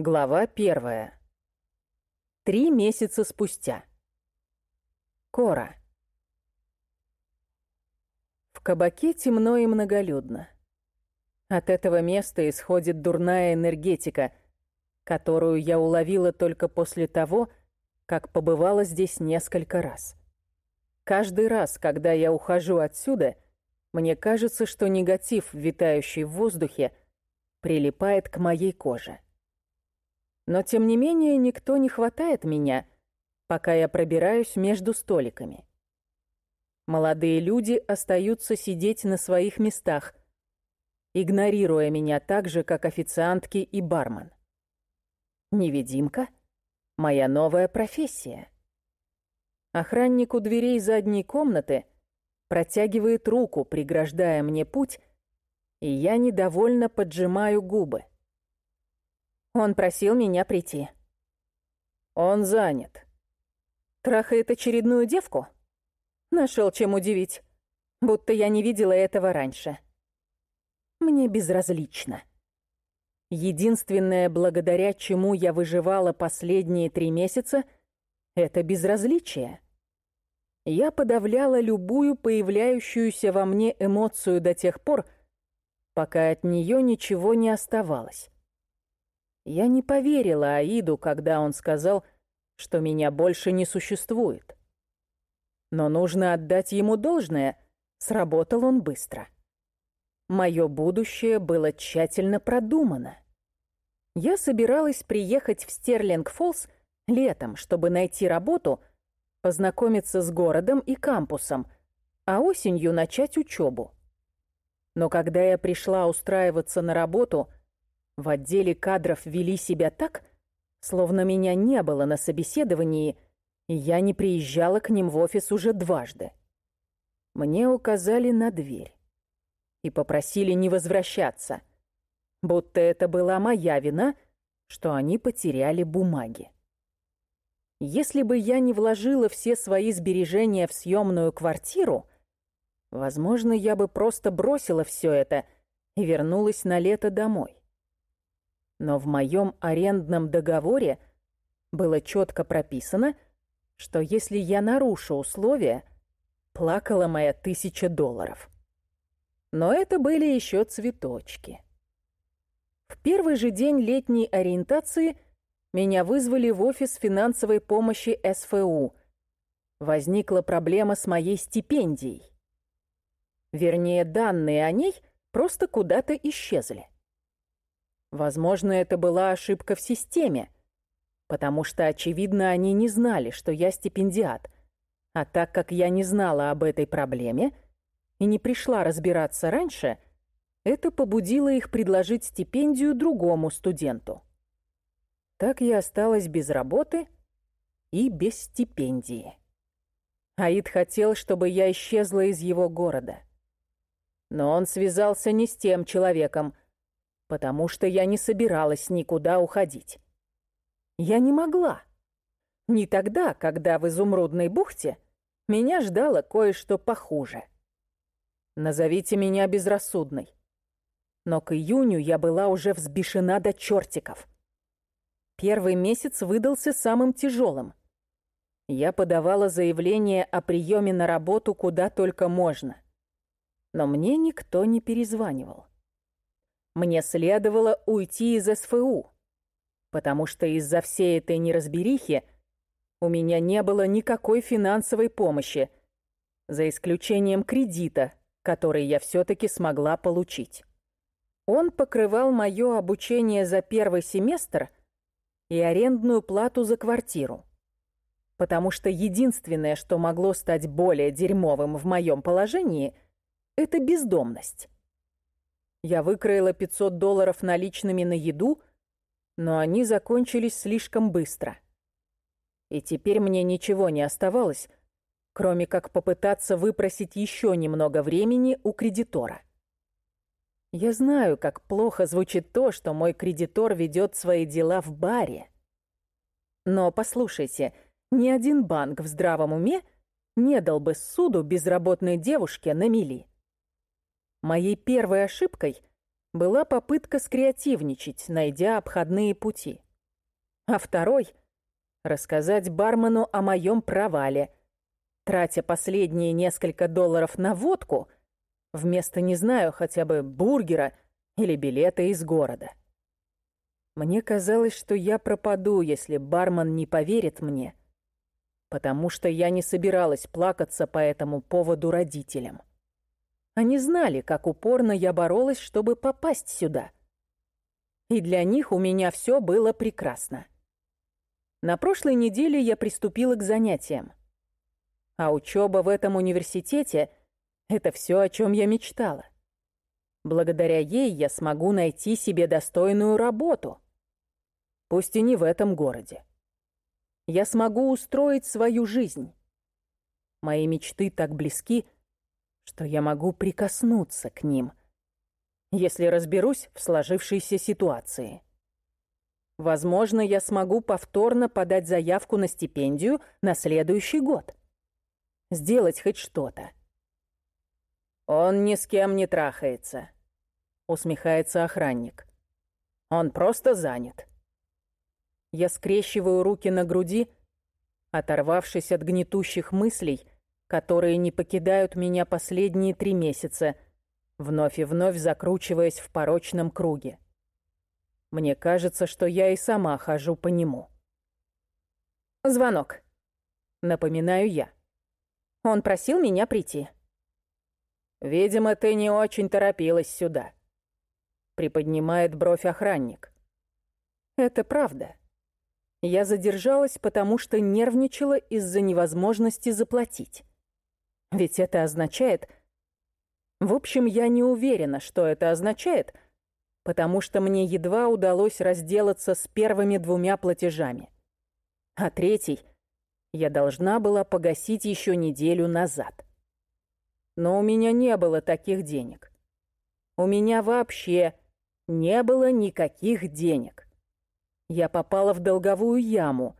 Глава первая. Три месяца спустя. Кора. В кабаке темно и многолюдно. От этого места исходит дурная энергетика, которую я уловила только после того, как побывала здесь несколько раз. Каждый раз, когда я ухожу отсюда, мне кажется, что негатив, витающий в воздухе, прилипает к моей коже. Но тем не менее никто не хватает меня, пока я пробираюсь между столиками. Молодые люди остаются сидеть на своих местах, игнорируя меня так же, как официантки и бармен. Невидимка — моя новая профессия. Охранник у дверей задней комнаты протягивает руку, преграждая мне путь, и я недовольно поджимаю губы. Он просил меня прийти. Он занят. Трахает очередную девку? Нашел чем удивить. Будто я не видела этого раньше. Мне безразлично. Единственное, благодаря чему я выживала последние три месяца, это безразличие. Я подавляла любую появляющуюся во мне эмоцию до тех пор, пока от нее ничего не оставалось. Я не поверила Аиду, когда он сказал, что меня больше не существует. Но нужно отдать ему должное, сработал он быстро. Мое будущее было тщательно продумано. Я собиралась приехать в Стерлинг-Фоллс летом, чтобы найти работу, познакомиться с городом и кампусом, а осенью начать учебу. Но когда я пришла устраиваться на работу – в отделе кадров вели себя так, словно меня не было на собеседовании, и я не приезжала к ним в офис уже дважды. Мне указали на дверь и попросили не возвращаться, будто это была моя вина, что они потеряли бумаги. Если бы я не вложила все свои сбережения в съемную квартиру, возможно, я бы просто бросила все это и вернулась на лето домой. Но в моем арендном договоре было четко прописано, что если я нарушу условия, плакала моя тысяча долларов. Но это были еще цветочки. В первый же день летней ориентации меня вызвали в офис финансовой помощи СФУ. Возникла проблема с моей стипендией. Вернее, данные о ней просто куда-то исчезли. Возможно, это была ошибка в системе, потому что, очевидно, они не знали, что я стипендиат. А так как я не знала об этой проблеме и не пришла разбираться раньше, это побудило их предложить стипендию другому студенту. Так я осталась без работы и без стипендии. Аид хотел, чтобы я исчезла из его города. Но он связался не с тем человеком, потому что я не собиралась никуда уходить. Я не могла. Не тогда, когда в Изумрудной бухте меня ждало кое-что похуже. Назовите меня безрассудной. Но к июню я была уже взбешена до чертиков. Первый месяц выдался самым тяжелым. Я подавала заявление о приеме на работу куда только можно. Но мне никто не перезванивал. Мне следовало уйти из СФУ, потому что из-за всей этой неразберихи у меня не было никакой финансовой помощи, за исключением кредита, который я все-таки смогла получить. Он покрывал мое обучение за первый семестр и арендную плату за квартиру, потому что единственное, что могло стать более дерьмовым в моем положении, это бездомность. Я выкроила 500 долларов наличными на еду, но они закончились слишком быстро. И теперь мне ничего не оставалось, кроме как попытаться выпросить еще немного времени у кредитора. Я знаю, как плохо звучит то, что мой кредитор ведет свои дела в баре. Но послушайте, ни один банк в здравом уме не дал бы суду безработной девушке на мели. Моей первой ошибкой была попытка скреативничать, найдя обходные пути. А второй — рассказать бармену о моем провале, тратя последние несколько долларов на водку вместо, не знаю, хотя бы бургера или билета из города. Мне казалось, что я пропаду, если бармен не поверит мне, потому что я не собиралась плакаться по этому поводу родителям. Они знали, как упорно я боролась, чтобы попасть сюда. И для них у меня все было прекрасно. На прошлой неделе я приступила к занятиям. А учеба в этом университете — это все, о чем я мечтала. Благодаря ей я смогу найти себе достойную работу — пусть и не в этом городе. Я смогу устроить свою жизнь. Мои мечты так близки, что я могу прикоснуться к ним, если разберусь в сложившейся ситуации. Возможно, я смогу повторно подать заявку на стипендию на следующий год. Сделать хоть что-то. «Он ни с кем не трахается», — усмехается охранник. «Он просто занят». Я скрещиваю руки на груди, оторвавшись от гнетущих мыслей, которые не покидают меня последние три месяца, вновь и вновь закручиваясь в порочном круге. Мне кажется, что я и сама хожу по нему. Звонок. Напоминаю я. Он просил меня прийти. Видимо, ты не очень торопилась сюда. Приподнимает бровь охранник. Это правда. Я задержалась, потому что нервничала из-за невозможности заплатить. Ведь это означает... В общем, я не уверена, что это означает, потому что мне едва удалось разделаться с первыми двумя платежами. А третий я должна была погасить еще неделю назад. Но у меня не было таких денег. У меня вообще не было никаких денег. Я попала в долговую яму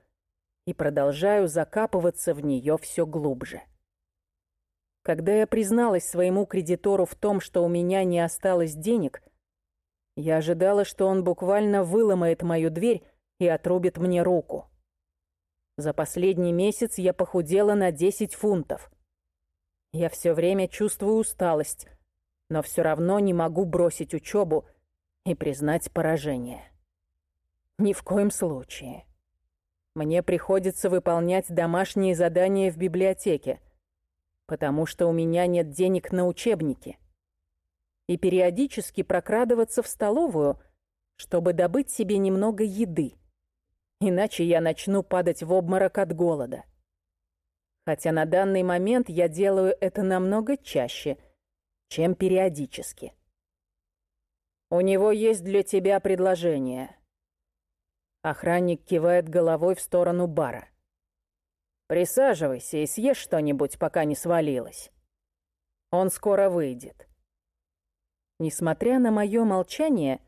и продолжаю закапываться в нее все глубже. Когда я призналась своему кредитору в том, что у меня не осталось денег, я ожидала, что он буквально выломает мою дверь и отрубит мне руку. За последний месяц я похудела на 10 фунтов. Я все время чувствую усталость, но все равно не могу бросить учебу и признать поражение. Ни в коем случае. Мне приходится выполнять домашние задания в библиотеке, потому что у меня нет денег на учебники. И периодически прокрадываться в столовую, чтобы добыть себе немного еды. Иначе я начну падать в обморок от голода. Хотя на данный момент я делаю это намного чаще, чем периодически. У него есть для тебя предложение. Охранник кивает головой в сторону бара. «Присаживайся и съешь что-нибудь, пока не свалилось. Он скоро выйдет». Несмотря на мое молчание,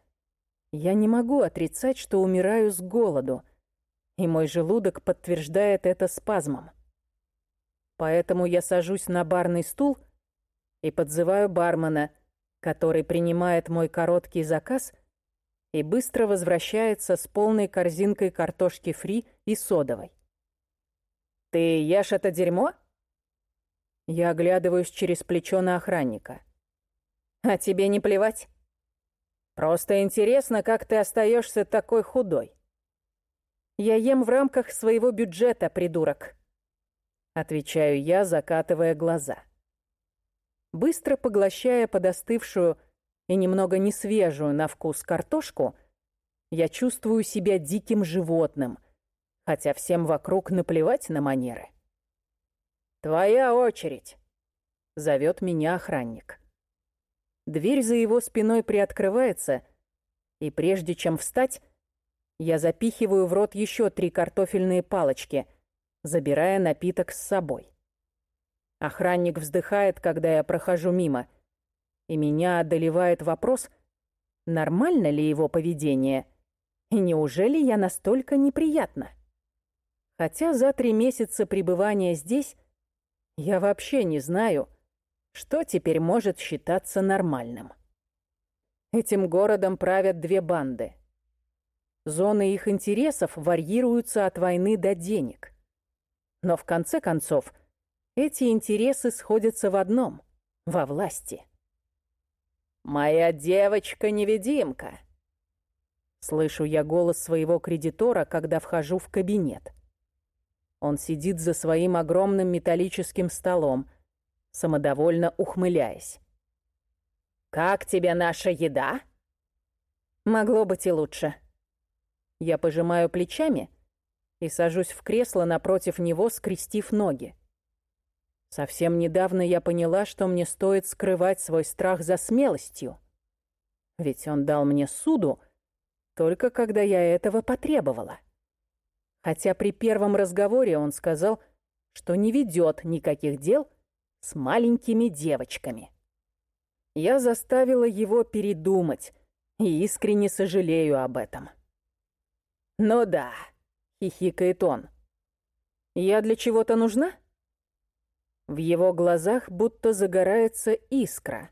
я не могу отрицать, что умираю с голоду, и мой желудок подтверждает это спазмом. Поэтому я сажусь на барный стул и подзываю бармена, который принимает мой короткий заказ и быстро возвращается с полной корзинкой картошки фри и содовой. «Ты ешь это дерьмо?» Я оглядываюсь через плечо на охранника. «А тебе не плевать?» «Просто интересно, как ты остаешься такой худой». «Я ем в рамках своего бюджета, придурок», — отвечаю я, закатывая глаза. Быстро поглощая подостывшую и немного несвежую на вкус картошку, я чувствую себя диким животным, хотя всем вокруг наплевать на манеры. «Твоя очередь!» — зовет меня охранник. Дверь за его спиной приоткрывается, и прежде чем встать, я запихиваю в рот еще три картофельные палочки, забирая напиток с собой. Охранник вздыхает, когда я прохожу мимо — и меня одолевает вопрос, нормально ли его поведение, и неужели я настолько неприятна? Хотя за три месяца пребывания здесь я вообще не знаю, что теперь может считаться нормальным. Этим городом правят две банды. Зоны их интересов варьируются от войны до денег. Но в конце концов, эти интересы сходятся в одном — во власти. «Моя девочка-невидимка!» Слышу я голос своего кредитора, когда вхожу в кабинет. Он сидит за своим огромным металлическим столом, самодовольно ухмыляясь. «Как тебе наша еда?» «Могло быть и лучше». Я пожимаю плечами и сажусь в кресло напротив него, скрестив ноги. Совсем недавно я поняла, что мне стоит скрывать свой страх за смелостью. Ведь он дал мне суду только когда я этого потребовала. Хотя при первом разговоре он сказал, что не ведет никаких дел с маленькими девочками. Я заставила его передумать и искренне сожалею об этом. «Ну да», — хихикает он. «Я для чего-то нужна?» В его глазах будто загорается искра,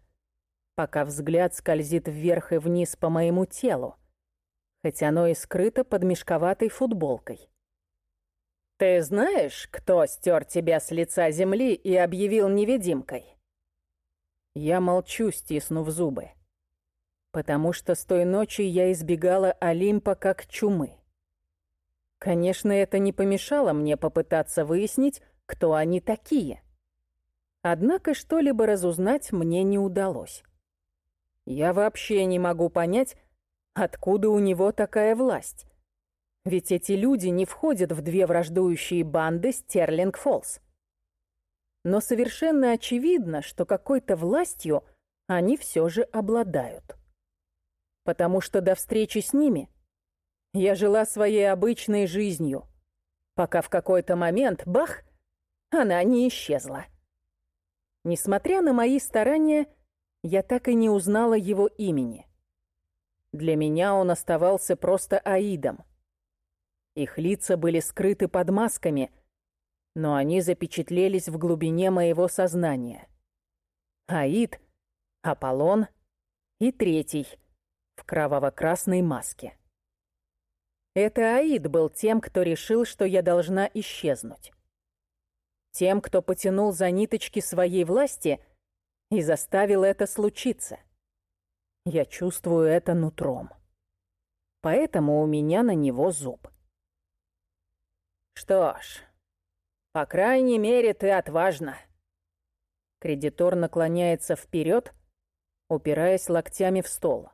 пока взгляд скользит вверх и вниз по моему телу, хоть оно и скрыто под мешковатой футболкой. «Ты знаешь, кто стер тебя с лица земли и объявил невидимкой?» Я молчу, стиснув зубы. Потому что с той ночи я избегала Олимпа как чумы. Конечно, это не помешало мне попытаться выяснить, кто они такие. Однако что-либо разузнать мне не удалось. Я вообще не могу понять, откуда у него такая власть. Ведь эти люди не входят в две враждующие банды Стерлинг-Фоллс. Но совершенно очевидно, что какой-то властью они все же обладают. Потому что до встречи с ними я жила своей обычной жизнью, пока в какой-то момент, бах, она не исчезла. Несмотря на мои старания, я так и не узнала его имени. Для меня он оставался просто Аидом. Их лица были скрыты под масками, но они запечатлелись в глубине моего сознания. Аид, Аполлон и третий в кроваво-красной маске. Это Аид был тем, кто решил, что я должна исчезнуть. Тем, кто потянул за ниточки своей власти и заставил это случиться. Я чувствую это нутром. Поэтому у меня на него зуб. Что ж, по крайней мере, ты отважна. Кредитор наклоняется вперед, упираясь локтями в стол.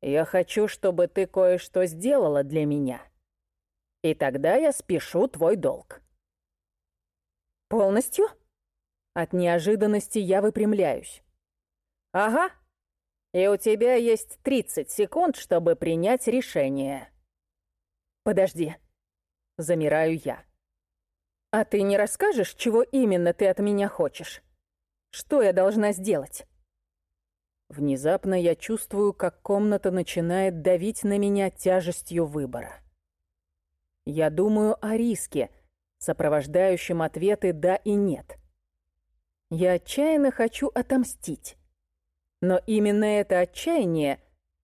Я хочу, чтобы ты кое-что сделала для меня. И тогда я спешу твой долг. Полностью? От неожиданности я выпрямляюсь. Ага. И у тебя есть 30 секунд, чтобы принять решение. Подожди. Замираю я. А ты не расскажешь, чего именно ты от меня хочешь? Что я должна сделать? Внезапно я чувствую, как комната начинает давить на меня тяжестью выбора. Я думаю о риске, сопровождающем ответы «да» и «нет». Я отчаянно хочу отомстить. Но именно это отчаяние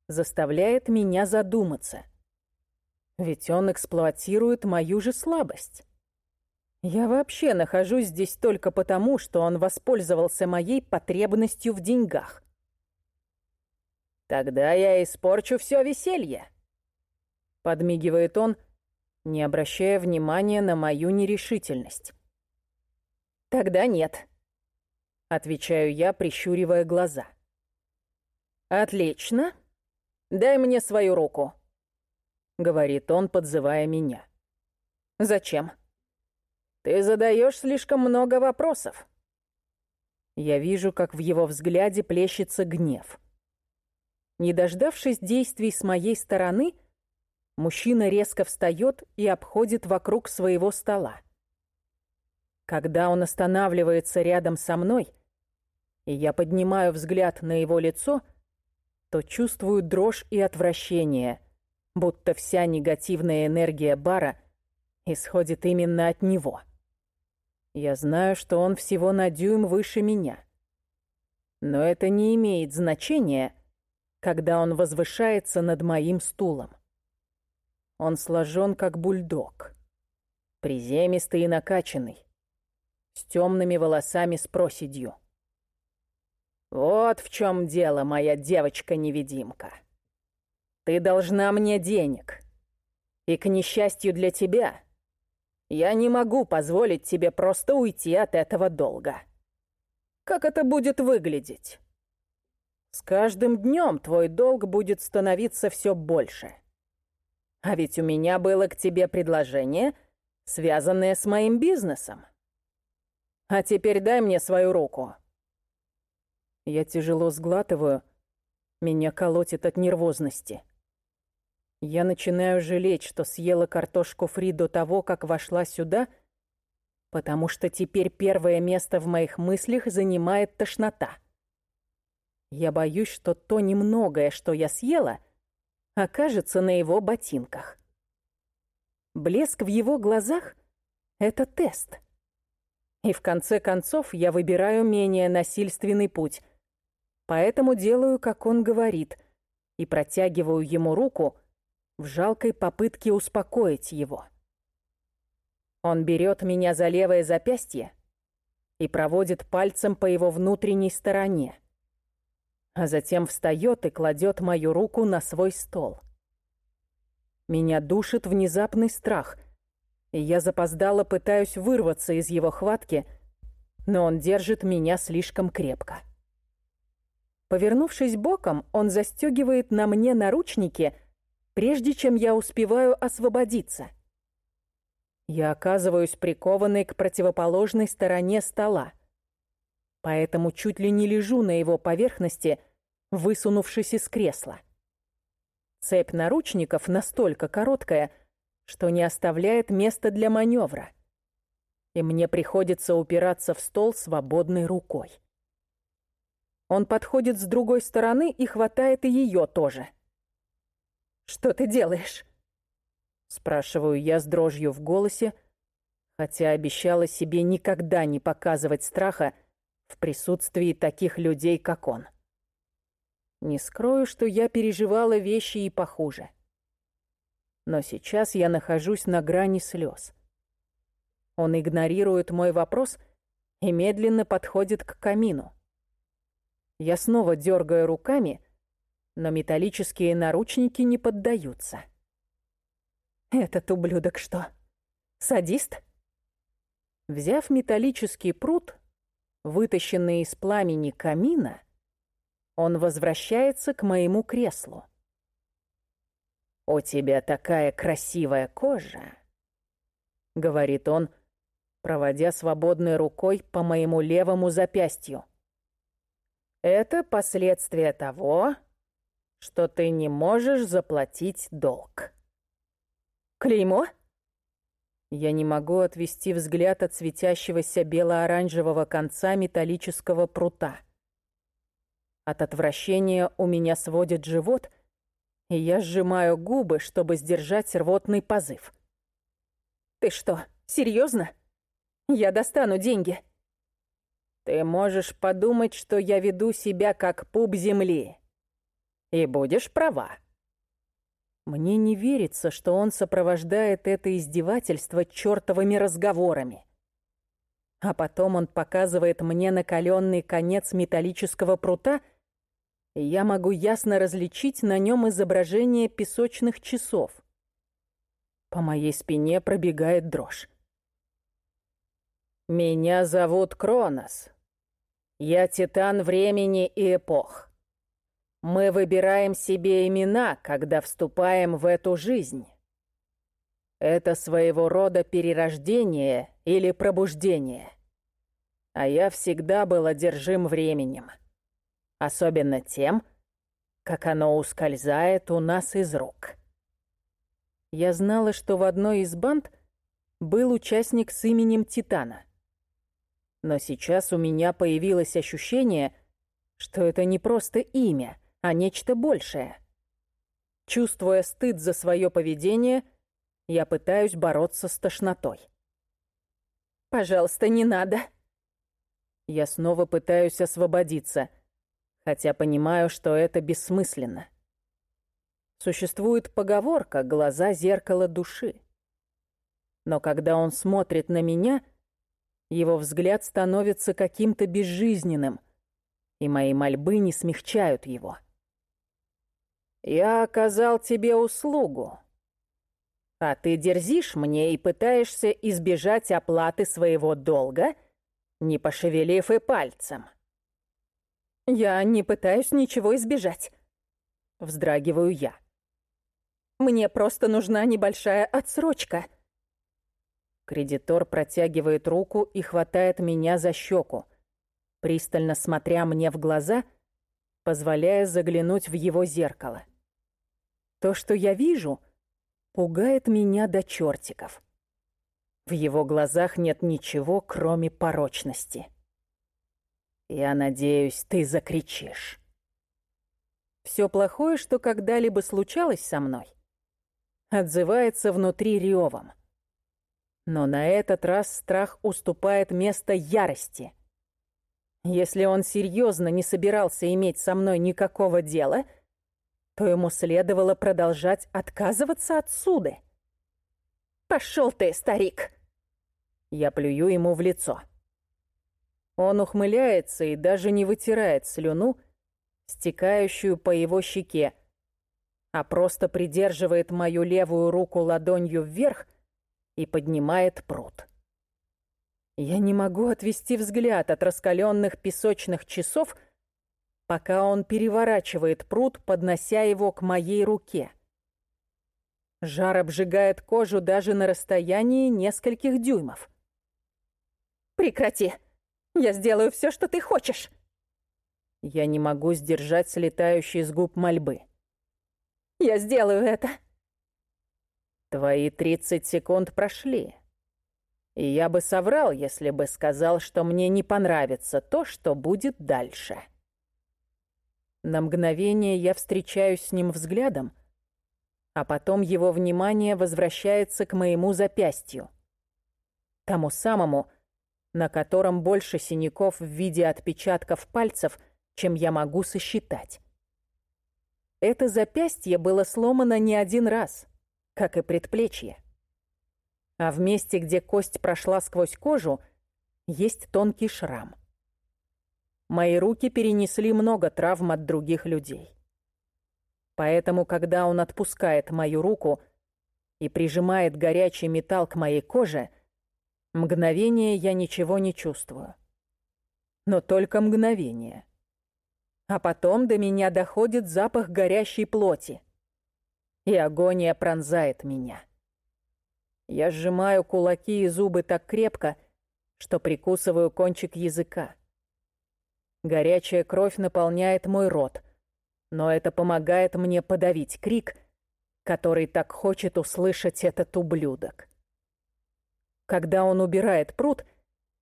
заставляет меня задуматься. Ведь он эксплуатирует мою же слабость. Я вообще нахожусь здесь только потому, что он воспользовался моей потребностью в деньгах. «Тогда я испорчу все веселье», — подмигивает он, не обращая внимания на мою нерешительность. «Тогда нет», — отвечаю я, прищуривая глаза. «Отлично. Дай мне свою руку», — говорит он, подзывая меня. «Зачем?» «Ты задаешь слишком много вопросов». Я вижу, как в его взгляде плещется гнев. Не дождавшись действий с моей стороны, мужчина резко встает и обходит вокруг своего стола. Когда он останавливается рядом со мной, и я поднимаю взгляд на его лицо, то чувствую дрожь и отвращение, будто вся негативная энергия бара исходит именно от него. Я знаю, что он всего на дюйм выше меня. Но это не имеет значения — когда он возвышается над моим стулом. Он сложен как бульдог. Приземистый и накачанный. С темными волосами с проседью. Вот в чем дело, моя девочка-невидимка. Ты должна мне денег. И к несчастью для тебя, я не могу позволить тебе просто уйти от этого долга. Как это будет выглядеть? С каждым днем твой долг будет становиться все больше. А ведь у меня было к тебе предложение, связанное с моим бизнесом. А теперь дай мне свою руку. Я тяжело сглатываю, меня колотит от нервозности. Я начинаю жалеть, что съела картошку фри до того, как вошла сюда, потому что теперь первое место в моих мыслях занимает тошнота. Я боюсь, что то немногое, что я съела, окажется на его ботинках. Блеск в его глазах — это тест. И в конце концов я выбираю менее насильственный путь, поэтому делаю, как он говорит, и протягиваю ему руку — в жалкой попытке успокоить его. Он берет меня за левое запястье и проводит пальцем по его внутренней стороне, а затем встает и кладет мою руку на свой стол. Меня душит внезапный страх, и я запоздало пытаюсь вырваться из его хватки, но он держит меня слишком крепко. Повернувшись боком, он застегивает на мне наручники — прежде чем я успеваю освободиться. Я оказываюсь прикованной к противоположной стороне стола, поэтому чуть ли не лежу на его поверхности, высунувшись из кресла. Цепь наручников настолько короткая, что не оставляет места для маневра, и мне приходится упираться в стол свободной рукой. Он подходит с другой стороны и хватает и ее тоже — «Что ты делаешь?» Спрашиваю я с дрожью в голосе, хотя обещала себе никогда не показывать страха в присутствии таких людей, как он. Не скрою, что я переживала вещи и похуже. Но сейчас я нахожусь на грани слез. Он игнорирует мой вопрос и медленно подходит к камину. Я снова дергаю руками, но металлические наручники не поддаются. «Этот ублюдок что, садист?» Взяв металлический пруд, вытащенный из пламени камина, он возвращается к моему креслу. «У тебя такая красивая кожа», — говорит он, проводя свободной рукой по моему левому запястью. «Это последствия того, что ты не можешь заплатить долг. Клеймо? Я не могу отвести взгляд от светящегося бело-оранжевого конца металлического прута. От отвращения у меня сводит живот, и я сжимаю губы, чтобы сдержать рвотный позыв. «Ты что, серьезно? Я достану деньги». «Ты можешь подумать, что я веду себя как пуп земли», и будешь права. Мне не верится, что он сопровождает это издевательство чертовыми разговорами. А потом он показывает мне накаленный конец металлического прута, и я могу ясно различить на нем изображение песочных часов. По моей спине пробегает дрожь. «Меня зовут Кронос. Я титан времени и эпох. Мы выбираем себе имена, когда вступаем в эту жизнь. Это своего рода перерождение или пробуждение. А я всегда был одержим временем. Особенно тем, как оно ускользает у нас из рук. Я знала, что в одной из банд был участник с именем Титана. Но сейчас у меня появилось ощущение, что это не просто имя, а нечто большее. Чувствуя стыд за свое поведение, я пытаюсь бороться с тошнотой. «Пожалуйста, не надо!» Я снова пытаюсь освободиться, хотя понимаю, что это бессмысленно. Существует поговорка «глаза — зеркало души». Но когда он смотрит на меня, его взгляд становится каким-то безжизненным, и мои мольбы не смягчают его. «Я оказал тебе услугу», а ты дерзишь мне и пытаешься избежать оплаты своего долга, не пошевелив и пальцем. Я не пытаюсь ничего избежать. Вздрагиваю я. Мне просто нужна небольшая отсрочка. Кредитор протягивает руку и хватает меня за щеку, пристально смотря мне в глаза, позволяя заглянуть в его зеркало. То, что я вижу — пугает меня до чертиков. В его глазах нет ничего, кроме порочности. Я надеюсь, ты закричишь. Все плохое, что когда-либо случалось со мной, отзывается внутри ревом. Но на этот раз страх уступает место ярости. Если он серьезно не собирался иметь со мной никакого дела — то ему следовало продолжать отказываться от суды. «Пошел ты, старик!» Я плюю ему в лицо. Он ухмыляется и даже не вытирает слюну, стекающую по его щеке, а просто придерживает мою левую руку ладонью вверх и поднимает пруд. Я не могу отвести взгляд от раскаленных песочных часов — пока он переворачивает пруд, поднося его к моей руке. Жар обжигает кожу даже на расстоянии нескольких дюймов. «Прекрати! Я сделаю все, что ты хочешь!» Я не могу сдержать слетающие с губ мольбы. «Я сделаю это!» Твои 30 секунд прошли. И я бы соврал, если бы сказал, что мне не понравится то, что будет дальше. На мгновение я встречаюсь с ним взглядом, а потом его внимание возвращается к моему запястью. Тому самому, на котором больше синяков в виде отпечатков пальцев, чем я могу сосчитать. Это запястье было сломано не один раз, как и предплечье. А в месте, где кость прошла сквозь кожу, есть тонкий шрам. Мои руки перенесли много травм от других людей. Поэтому, когда он отпускает мою руку и прижимает горячий металл к моей коже, мгновение я ничего не чувствую. Но только мгновение. А потом до меня доходит запах горящей плоти. И агония пронзает меня. Я сжимаю кулаки и зубы так крепко, что прикусываю кончик языка. Горячая кровь наполняет мой рот, но это помогает мне подавить крик, который так хочет услышать этот ублюдок. Когда он убирает пруд,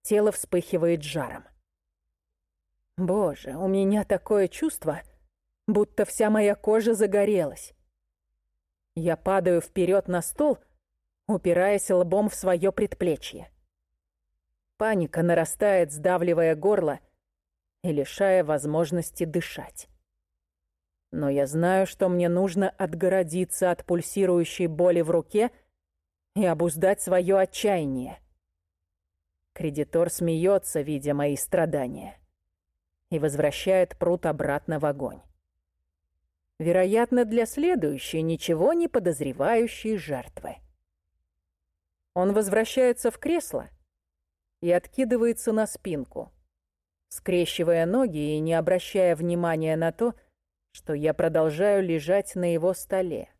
тело вспыхивает жаром. Боже, у меня такое чувство, будто вся моя кожа загорелась. Я падаю вперед на стол, упираясь лбом в свое предплечье. Паника нарастает, сдавливая горло, и лишая возможности дышать. Но я знаю, что мне нужно отгородиться от пульсирующей боли в руке и обуздать свое отчаяние. Кредитор смеется, видя мои страдания, и возвращает пруд обратно в огонь. Вероятно, для следующей ничего не подозревающей жертвы. Он возвращается в кресло и откидывается на спинку — скрещивая ноги и не обращая внимания на то, что я продолжаю лежать на его столе.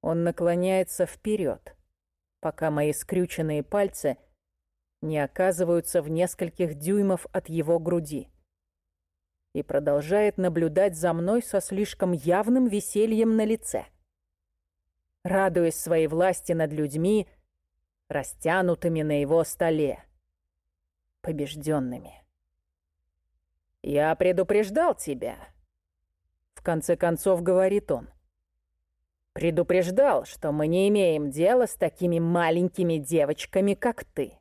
Он наклоняется вперед, пока мои скрюченные пальцы не оказываются в нескольких дюймов от его груди и продолжает наблюдать за мной со слишком явным весельем на лице. Радуясь своей власти над людьми, растянутыми на его столе, побежденными. «Я предупреждал тебя», — в конце концов говорит он. «Предупреждал, что мы не имеем дела с такими маленькими девочками, как ты.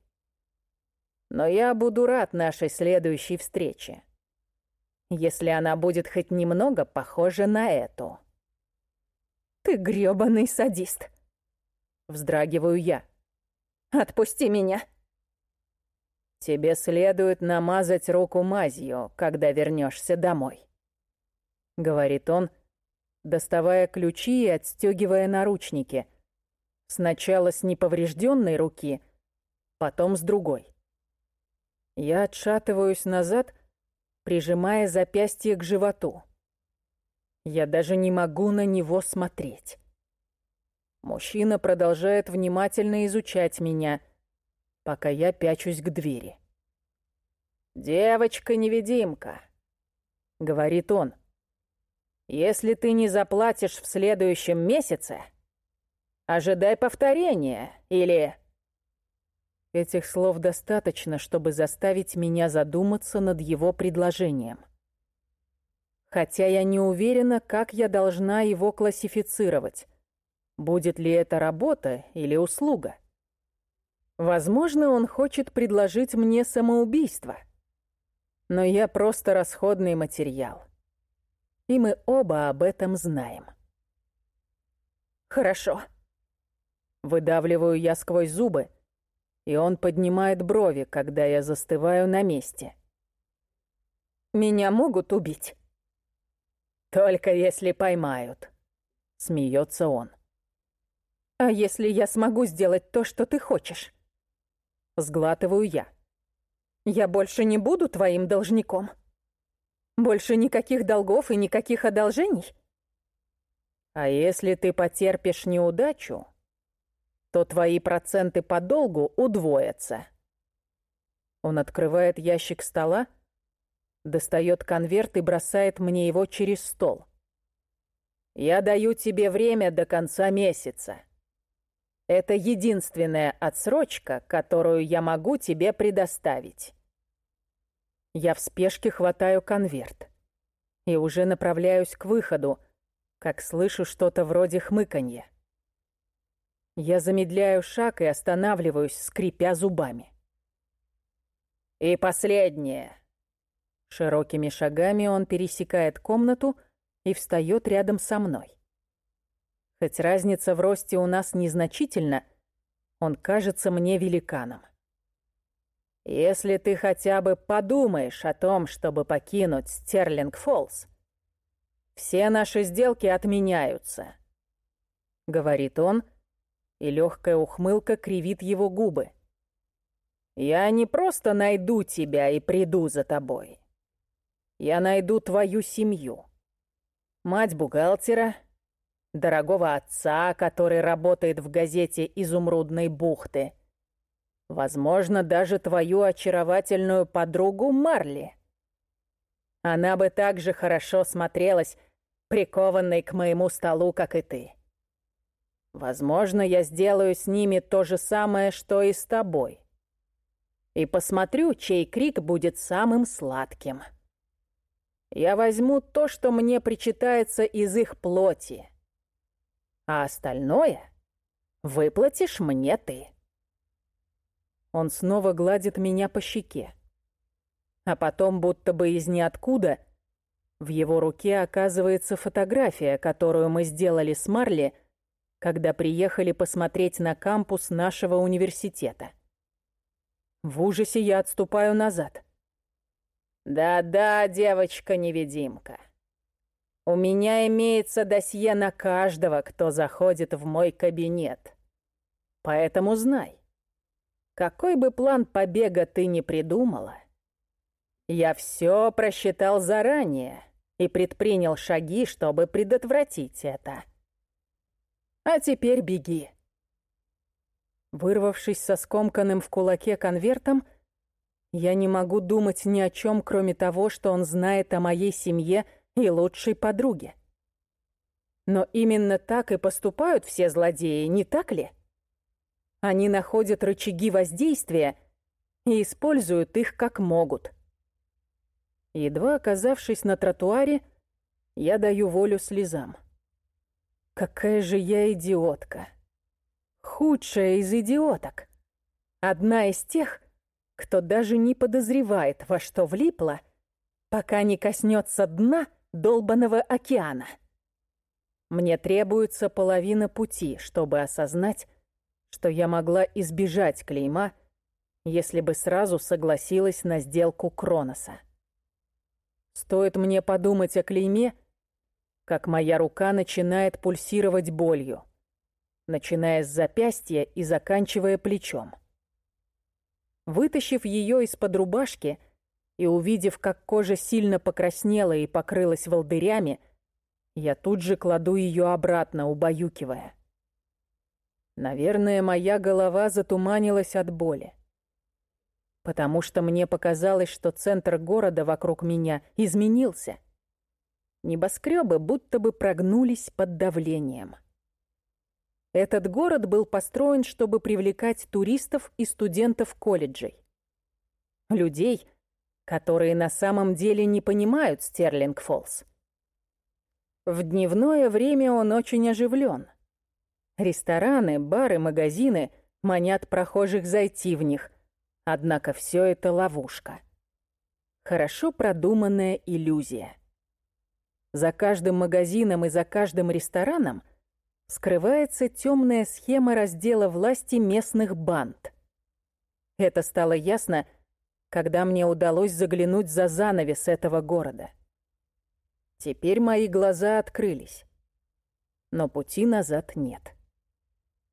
Но я буду рад нашей следующей встрече, если она будет хоть немного похожа на эту». Ты грёбаный садист. Вздрагиваю я. Отпусти меня. Тебе следует намазать руку мазью, когда вернешься домой. Говорит он, доставая ключи и отстегивая наручники. Сначала с неповрежденной руки, потом с другой. Я отшатываюсь назад, прижимая запястье к животу. Я даже не могу на него смотреть. Мужчина продолжает внимательно изучать меня, пока я пячусь к двери. «Девочка-невидимка», — говорит он, — «если ты не заплатишь в следующем месяце, ожидай повторения или...» Этих слов достаточно, чтобы заставить меня задуматься над его предложением. Хотя я не уверена, как я должна его классифицировать. Будет ли это работа или услуга? Возможно, он хочет предложить мне самоубийство. Но я просто расходный материал. И мы оба об этом знаем. Хорошо. Выдавливаю я сквозь зубы, и он поднимает брови, когда я застываю на месте. «Меня могут убить?» «Только если поймают», — смеется он. «А если я смогу сделать то, что ты хочешь?» Сглатываю я. «Я больше не буду твоим должником? Больше никаких долгов и никаких одолжений?» «А если ты потерпишь неудачу, то твои проценты по долгу удвоятся. Он открывает ящик стола, достает конверт и бросает мне его через стол. Я даю тебе время до конца месяца. Это единственная отсрочка, которую я могу тебе предоставить. Я в спешке хватаю конверт и уже направляюсь к выходу, как слышу что-то вроде хмыканья. Я замедляю шаг и останавливаюсь, скрипя зубами. И последнее. Широкими шагами он пересекает комнату и встает рядом со мной. Хоть разница в росте у нас незначительна, он кажется мне великаном. Если ты хотя бы подумаешь о том, чтобы покинуть Стерлинг-Фоллс, все наши сделки отменяются, — говорит он, — и легкая ухмылка кривит его губы. «Я не просто найду тебя и приду за тобой. Я найду твою семью. Мать бухгалтера, дорогого отца, который работает в газете «Изумрудной бухты», возможно, даже твою очаровательную подругу Марли. Она бы так же хорошо смотрелась, прикованной к моему столу, как и ты. Возможно, я сделаю с ними то же самое, что и с тобой. И посмотрю, чей крик будет самым сладким. Я возьму то, что мне причитается из их плоти. А остальное выплатишь мне ты. Он снова гладит меня по щеке. А потом, будто бы из ниоткуда, в его руке оказывается фотография, которую мы сделали с Марли — когда приехали посмотреть на кампус нашего университета. В ужасе я отступаю назад. «Да-да, девочка-невидимка. У меня имеется досье на каждого, кто заходит в мой кабинет. Поэтому знай, какой бы план побега ты ни придумала, я все просчитал заранее и предпринял шаги, чтобы предотвратить это». А теперь беги. Вырвавшись со скомканным в кулаке конвертом, я не могу думать ни о чем, кроме того, что он знает о моей семье и лучшей подруге. Но именно так и поступают все злодеи, не так ли? Они находят рычаги воздействия и используют их как могут. Едва оказавшись на тротуаре, я даю волю слезам. Какая же я идиотка. Худшая из идиоток. Одна из тех, кто даже не подозревает, во что влипла, пока не коснется дна долбанного океана. Мне требуется половина пути, чтобы осознать, что я могла избежать клейма, если бы сразу согласилась на сделку Кроноса. Стоит мне подумать о клейме, как моя рука начинает пульсировать болью, начиная с запястья и заканчивая плечом. Вытащив ее из-под рубашки и увидев, как кожа сильно покраснела и покрылась волдырями, я тут же кладу ее обратно, убаюкивая. Наверное, моя голова затуманилась от боли. Потому что мне показалось, что центр города вокруг меня изменился. Небоскребы будто бы прогнулись под давлением. Этот город был построен, чтобы привлекать туристов и студентов колледжей. Людей, которые на самом деле не понимают Стерлинг-Фоллс. В дневное время он очень оживлен. Рестораны, бары, магазины манят прохожих зайти в них, однако все это ловушка. Хорошо продуманная иллюзия. За каждым магазином и за каждым рестораном скрывается темная схема раздела власти местных банд. Это стало ясно, когда мне удалось заглянуть за занавес этого города. Теперь мои глаза открылись. Но пути назад нет.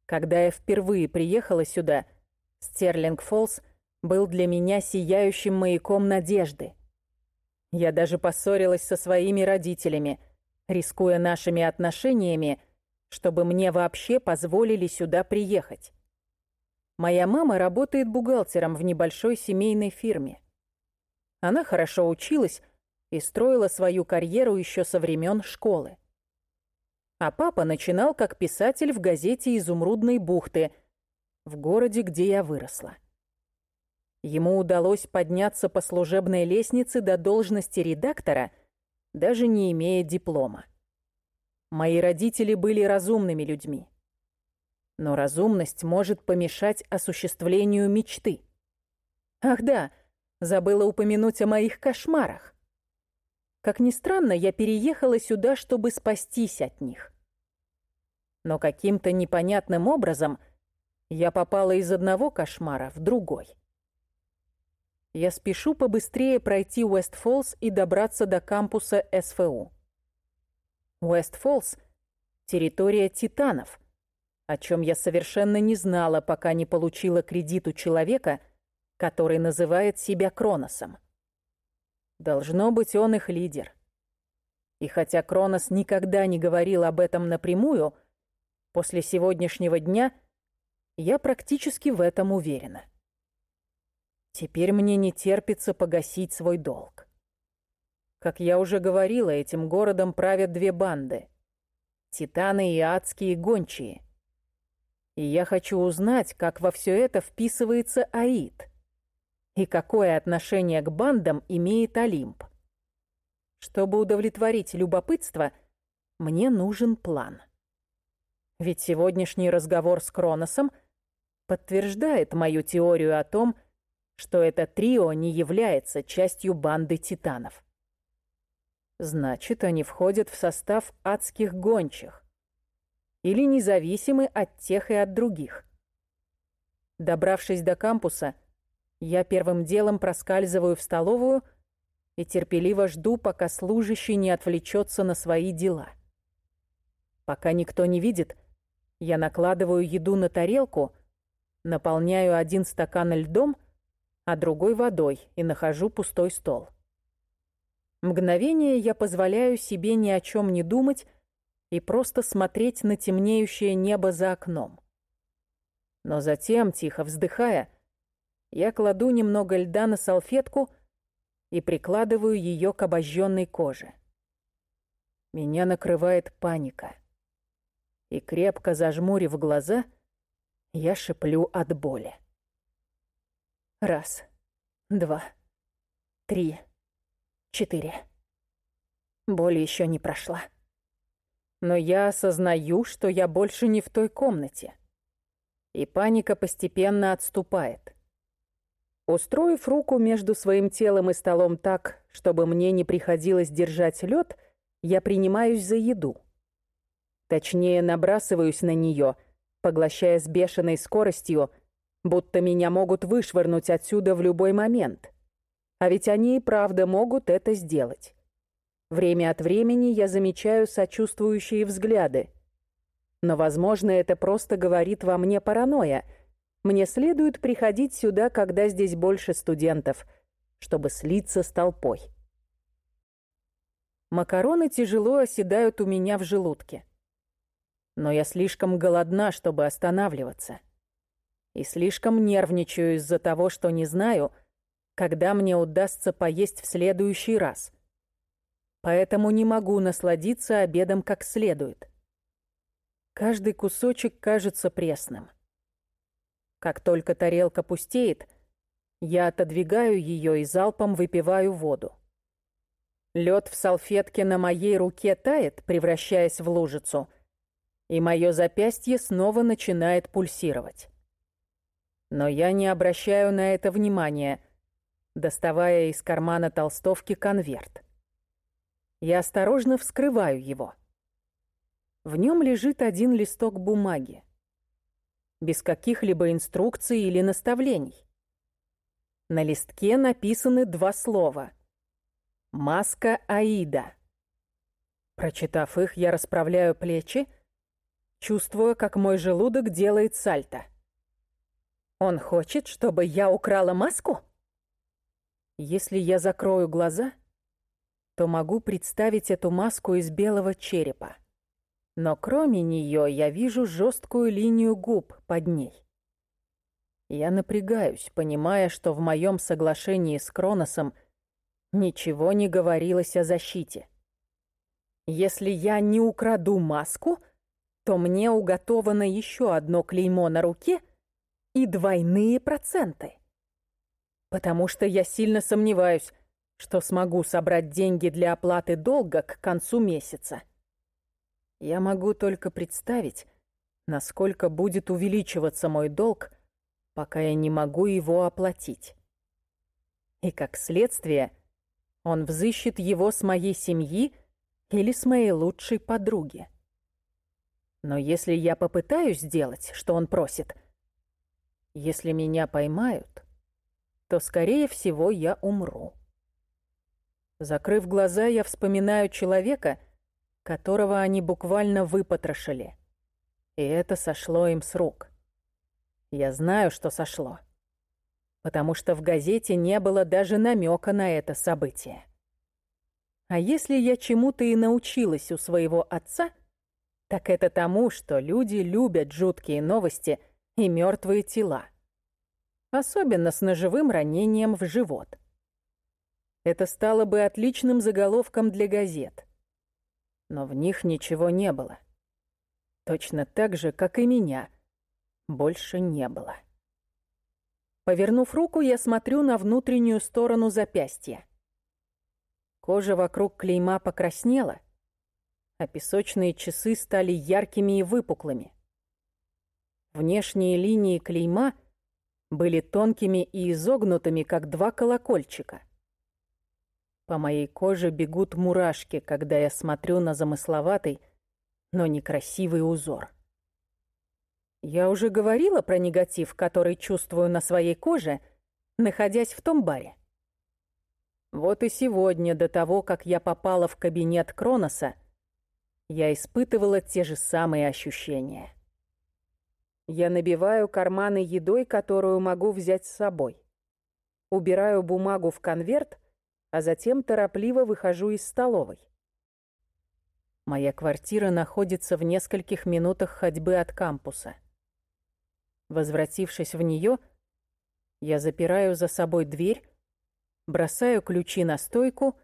Когда я впервые приехала сюда, Стерлинг-Фоллс был для меня сияющим маяком надежды. Я даже поссорилась со своими родителями, рискуя нашими отношениями, чтобы мне вообще позволили сюда приехать. Моя мама работает бухгалтером в небольшой семейной фирме. Она хорошо училась, и строила свою карьеру еще со времен школы. А папа начинал как писатель в газете «Изумрудной бухты» в городе, где я выросла. Ему удалось подняться по служебной лестнице до должности редактора, даже не имея диплома. Мои родители были разумными людьми. Но разумность может помешать осуществлению мечты. Ах да, забыла упомянуть о моих кошмарах. Как ни странно, я переехала сюда, чтобы спастись от них. Но каким-то непонятным образом я попала из одного кошмара в другой. Я спешу побыстрее пройти Уэст-Фоллс и добраться до кампуса СФУ. Уэст-Фоллс — территория титанов, о чем я совершенно не знала, пока не получила кредит у человека, который называет себя Кроносом. Должно быть, он их лидер. И хотя Кронос никогда не говорил об этом напрямую, после сегодняшнего дня я практически в этом уверена. Теперь мне не терпится погасить свой долг. Как я уже говорила, этим городом правят две банды — Титаны и Адские Гончие. И я хочу узнать, как во все это вписывается Аид — и какое отношение к бандам имеет Олимп. Чтобы удовлетворить любопытство, мне нужен план. Ведь сегодняшний разговор с Кроносом подтверждает мою теорию о том, что это трио не является частью банды титанов. Значит, они входят в состав адских гончих или независимы от тех и от других. Добравшись до кампуса, я первым делом проскальзываю в столовую и терпеливо жду, пока служащий не отвлечется на свои дела. Пока никто не видит, я накладываю еду на тарелку, наполняю один стакан льдом, а другой водой и нахожу пустой стол. Мгновение я позволяю себе ни о чем не думать и просто смотреть на темнеющее небо за окном. Но затем, тихо вздыхая, я кладу немного льда на салфетку и прикладываю ее к обожженной коже. Меня накрывает паника. И крепко зажмурив глаза, я шиплю от боли. Раз, два, три, четыре. Боль еще не прошла. Но я осознаю, что я больше не в той комнате. И паника постепенно отступает. Устроив руку между своим телом и столом так, чтобы мне не приходилось держать лед, я принимаюсь за еду. Точнее, набрасываюсь на нее, поглощая с бешеной скоростью, будто меня могут вышвырнуть отсюда в любой момент. А ведь они и правда могут это сделать. Время от времени я замечаю сочувствующие взгляды. Но, возможно, это просто говорит во мне паранойя. Мне следует приходить сюда, когда здесь больше студентов, чтобы слиться с толпой. Макароны тяжело оседают у меня в желудке. Но я слишком голодна, чтобы останавливаться. И слишком нервничаю из-за того, что не знаю, когда мне удастся поесть в следующий раз. Поэтому не могу насладиться обедом как следует. Каждый кусочек кажется пресным. Как только тарелка пустеет, я отодвигаю ее и залпом выпиваю воду. Лед в салфетке на моей руке тает, превращаясь в лужицу, и мое запястье снова начинает пульсировать. Но я не обращаю на это внимания, доставая из кармана толстовки конверт. Я осторожно вскрываю его. В нем лежит один листок бумаги. Без каких-либо инструкций или наставлений. На листке написаны два слова — Маска Аида. Прочитав их, я расправляю плечи, чувствуя, как мой желудок делает сальто. Он хочет, чтобы я украла маску? Если я закрою глаза, то могу представить эту маску из белого черепа. Но кроме нее я вижу жесткую линию губ под ней. Я напрягаюсь, понимая, что в моем соглашении с Кроносом Ничего не говорилось о защите. Если я не украду маску, то мне уготовано еще одно клеймо на руке и двойные проценты. Потому что я сильно сомневаюсь, что смогу собрать деньги для оплаты долга к концу месяца. Я могу только представить, насколько будет увеличиваться мой долг, пока я не могу его оплатить. И как следствие — он взыщет его с моей семьи или с моей лучшей подруги. Но если я попытаюсь сделать, что он просит, если меня поймают, то, скорее всего, я умру. Закрыв глаза, я вспоминаю человека, которого они буквально выпотрошили. И это сошло им с рук. Я знаю, что сошло потому что в газете не было даже намека на это событие. А если я чему-то и научилась у своего отца, так это тому, что люди любят жуткие новости и мертвые тела. Особенно с ножевым ранением в живот. Это стало бы отличным заголовком для газет. Но в них ничего не было. Точно так же, как и меня, больше не было. Повернув руку, я смотрю на внутреннюю сторону запястья. Кожа вокруг клейма покраснела, а песочные часы стали яркими и выпуклыми. Внешние линии клейма были тонкими и изогнутыми, как два колокольчика. По моей коже бегут мурашки, когда я смотрю на замысловатый, но некрасивый узор. Я уже говорила про негатив, который чувствую на своей коже, находясь в том баре. Вот и сегодня, до того, как я попала в кабинет Кроноса, я испытывала те же самые ощущения. Я набиваю карманы едой, которую могу взять с собой. Убираю бумагу в конверт, а затем торопливо выхожу из столовой. Моя квартира находится в нескольких минутах ходьбы от кампуса. Возвратившись в нее, я запираю за собой дверь, бросаю ключи на стойку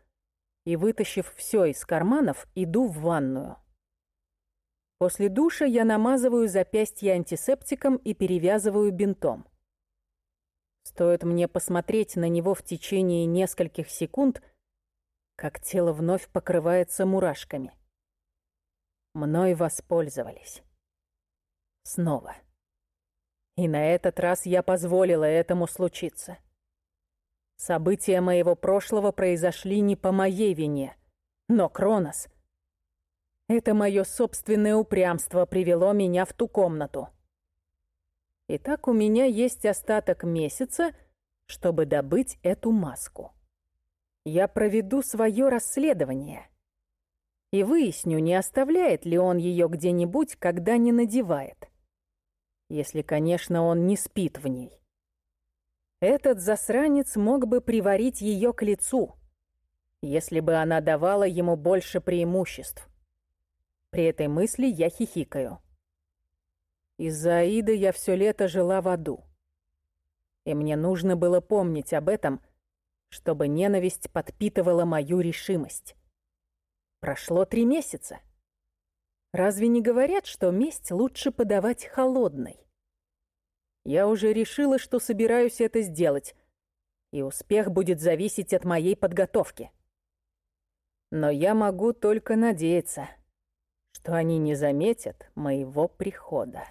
и, вытащив все из карманов, иду в ванную. После душа я намазываю запястье антисептиком и перевязываю бинтом. Стоит мне посмотреть на него в течение нескольких секунд, как тело вновь покрывается мурашками. Мной воспользовались. Снова. И на этот раз я позволила этому случиться. События моего прошлого произошли не по моей вине, но Кронос... Это мое собственное упрямство привело меня в ту комнату. Итак, у меня есть остаток месяца, чтобы добыть эту маску. Я проведу свое расследование и выясню, не оставляет ли он ее где-нибудь, когда не надевает. Если, конечно, он не спит в ней. Этот засранец мог бы приварить ее к лицу, если бы она давала ему больше преимуществ. При этой мысли я хихикаю. Из-за Аиды я все лето жила в аду. И мне нужно было помнить об этом, чтобы ненависть подпитывала мою решимость. Прошло три месяца. Разве не говорят, что месть лучше подавать холодной? Я уже решила, что собираюсь это сделать, и успех будет зависеть от моей подготовки. Но я могу только надеяться, что они не заметят моего прихода.